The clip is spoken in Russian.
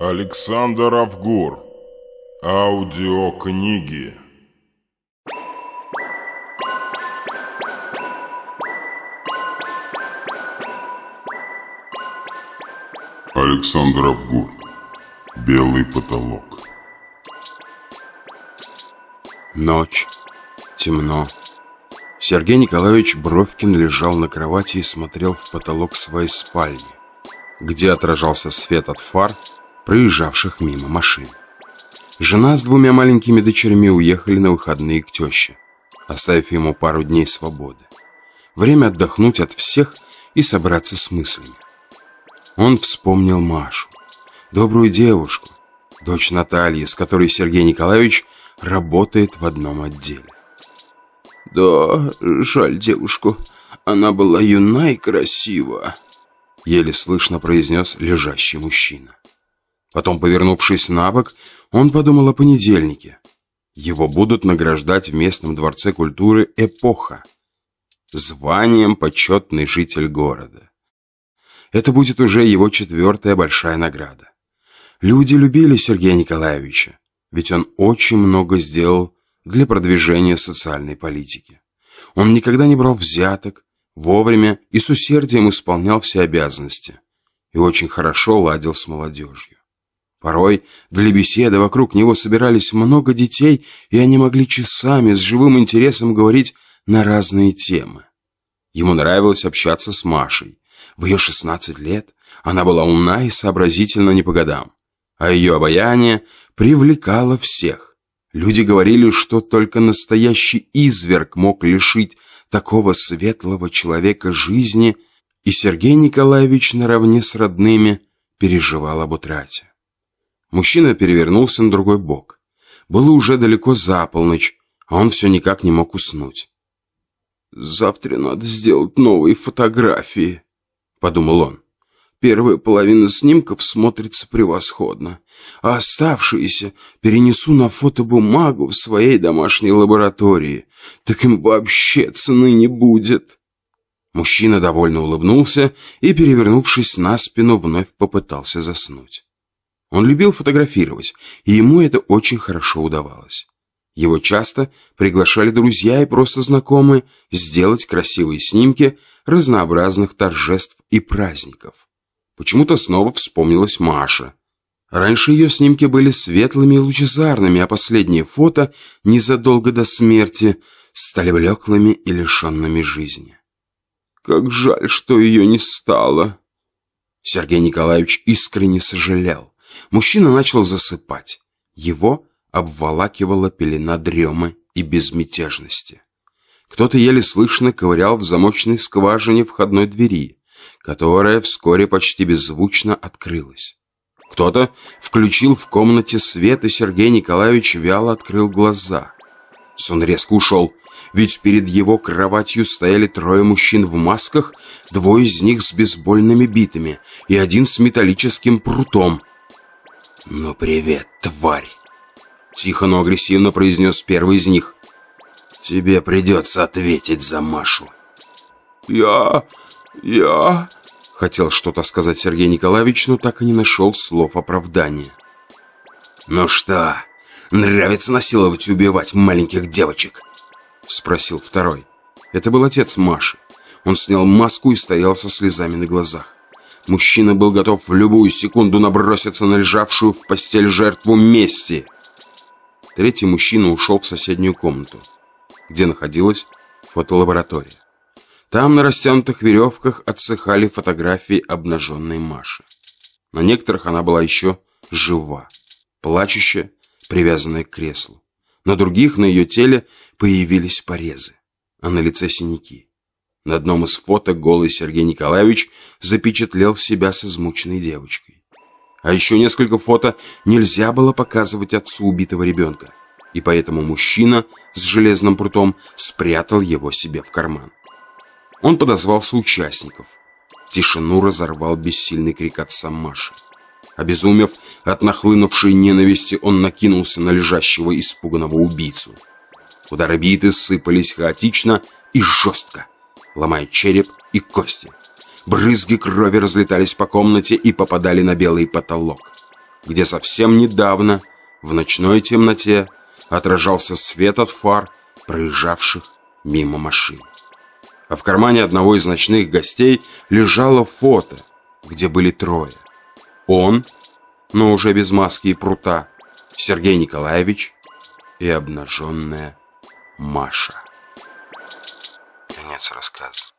Александр Авгур. Аудиокниги. Александр Авгур. Белый потолок. Ночь. Темно. Сергей Николаевич Бровкин лежал на кровати и смотрел в потолок своей спальни, где отражался свет от фар, проезжавших мимо машин. Жена с двумя маленькими дочерьми уехали на выходные к теще, оставив ему пару дней свободы. Время отдохнуть от всех и собраться с мыслями. Он вспомнил Машу, добрую девушку, дочь Натальи, с которой Сергей Николаевич работает в одном отделе. «Да, жаль девушку. Она была юна и красива», — еле слышно произнес лежащий мужчина. Потом, повернувшись на бок, он подумал о понедельнике. Его будут награждать в местном дворце культуры «Эпоха» званием «Почетный житель города». Это будет уже его четвертая большая награда. Люди любили Сергея Николаевича, ведь он очень много сделал для продвижения социальной политики. Он никогда не брал взяток, вовремя и с усердием исполнял все обязанности и очень хорошо ладил с молодежью. Порой для беседы вокруг него собирались много детей, и они могли часами с живым интересом говорить на разные темы. Ему нравилось общаться с Машей, в ее 16 лет она была умна и сообразительна не по годам, а ее обаяние привлекало всех. Люди говорили, что только настоящий изверг мог лишить такого светлого человека жизни, и Сергей Николаевич наравне с родными переживал об утрате. Мужчина перевернулся на другой бок. Было уже далеко за полночь, а он все никак не мог уснуть. «Завтра надо сделать новые фотографии», подумал он. Первая половина снимков смотрится превосходно, а оставшиеся перенесу на фотобумагу в своей домашней лаборатории. Так им вообще цены не будет. Мужчина довольно улыбнулся и, перевернувшись на спину, вновь попытался заснуть. Он любил фотографировать, и ему это очень хорошо удавалось. Его часто приглашали друзья и просто знакомые сделать красивые снимки разнообразных торжеств и праздников. Почему-то снова вспомнилась Маша. Раньше ее снимки были светлыми и лучезарными, а последние фото, незадолго до смерти, стали блеклыми и лишенными жизни. Как жаль, что ее не стало. Сергей Николаевич искренне сожалел. Мужчина начал засыпать. Его обволакивала пелена дремы и безмятежности. Кто-то еле слышно ковырял в замочной скважине входной двери, которая вскоре почти беззвучно открылась. Кто-то включил в комнате свет, и Сергей Николаевич вяло открыл глаза. Сон резко ушел, ведь перед его кроватью стояли трое мужчин в масках, двое из них с бейсбольными битами и один с металлическим прутом. «Ну привет, тварь!» Тихо, но агрессивно произнес первый из них. «Тебе придется ответить за Машу». «Я... я...» Хотел что-то сказать Сергей Николаевич, но так и не нашел слов оправдания. «Ну что, нравится насиловать и убивать маленьких девочек?» Спросил второй. Это был отец Маши. Он снял маску и стоял со слезами на глазах. Мужчина был готов в любую секунду наброситься на лежавшую в постель жертву мести. Третий мужчина ушел в соседнюю комнату, где находилась фотолаборатория. Там на растянутых веревках отсыхали фотографии обнаженной Маши. На некоторых она была еще жива, плачущая, привязанная к креслу. На других на ее теле появились порезы, а на лице синяки. На одном из фото голый Сергей Николаевич запечатлел себя с измученной девочкой. А еще несколько фото нельзя было показывать отцу убитого ребенка. И поэтому мужчина с железным прутом спрятал его себе в карман. Он подозвался участников. Тишину разорвал бессильный крик отца Маши. Обезумев от нахлынувшей ненависти, он накинулся на лежащего испуганного убийцу. Удары биты сыпались хаотично, и жестко, ломая череп и кости. Брызги крови разлетались по комнате и попадали на белый потолок, где совсем недавно, в ночной темноте, отражался свет от фар, проезжавших мимо машин. А в кармане одного из ночных гостей лежало фото, где были трое. Он, но уже без маски и прута, Сергей Николаевич и обнаженная Маша. Конец рассказа.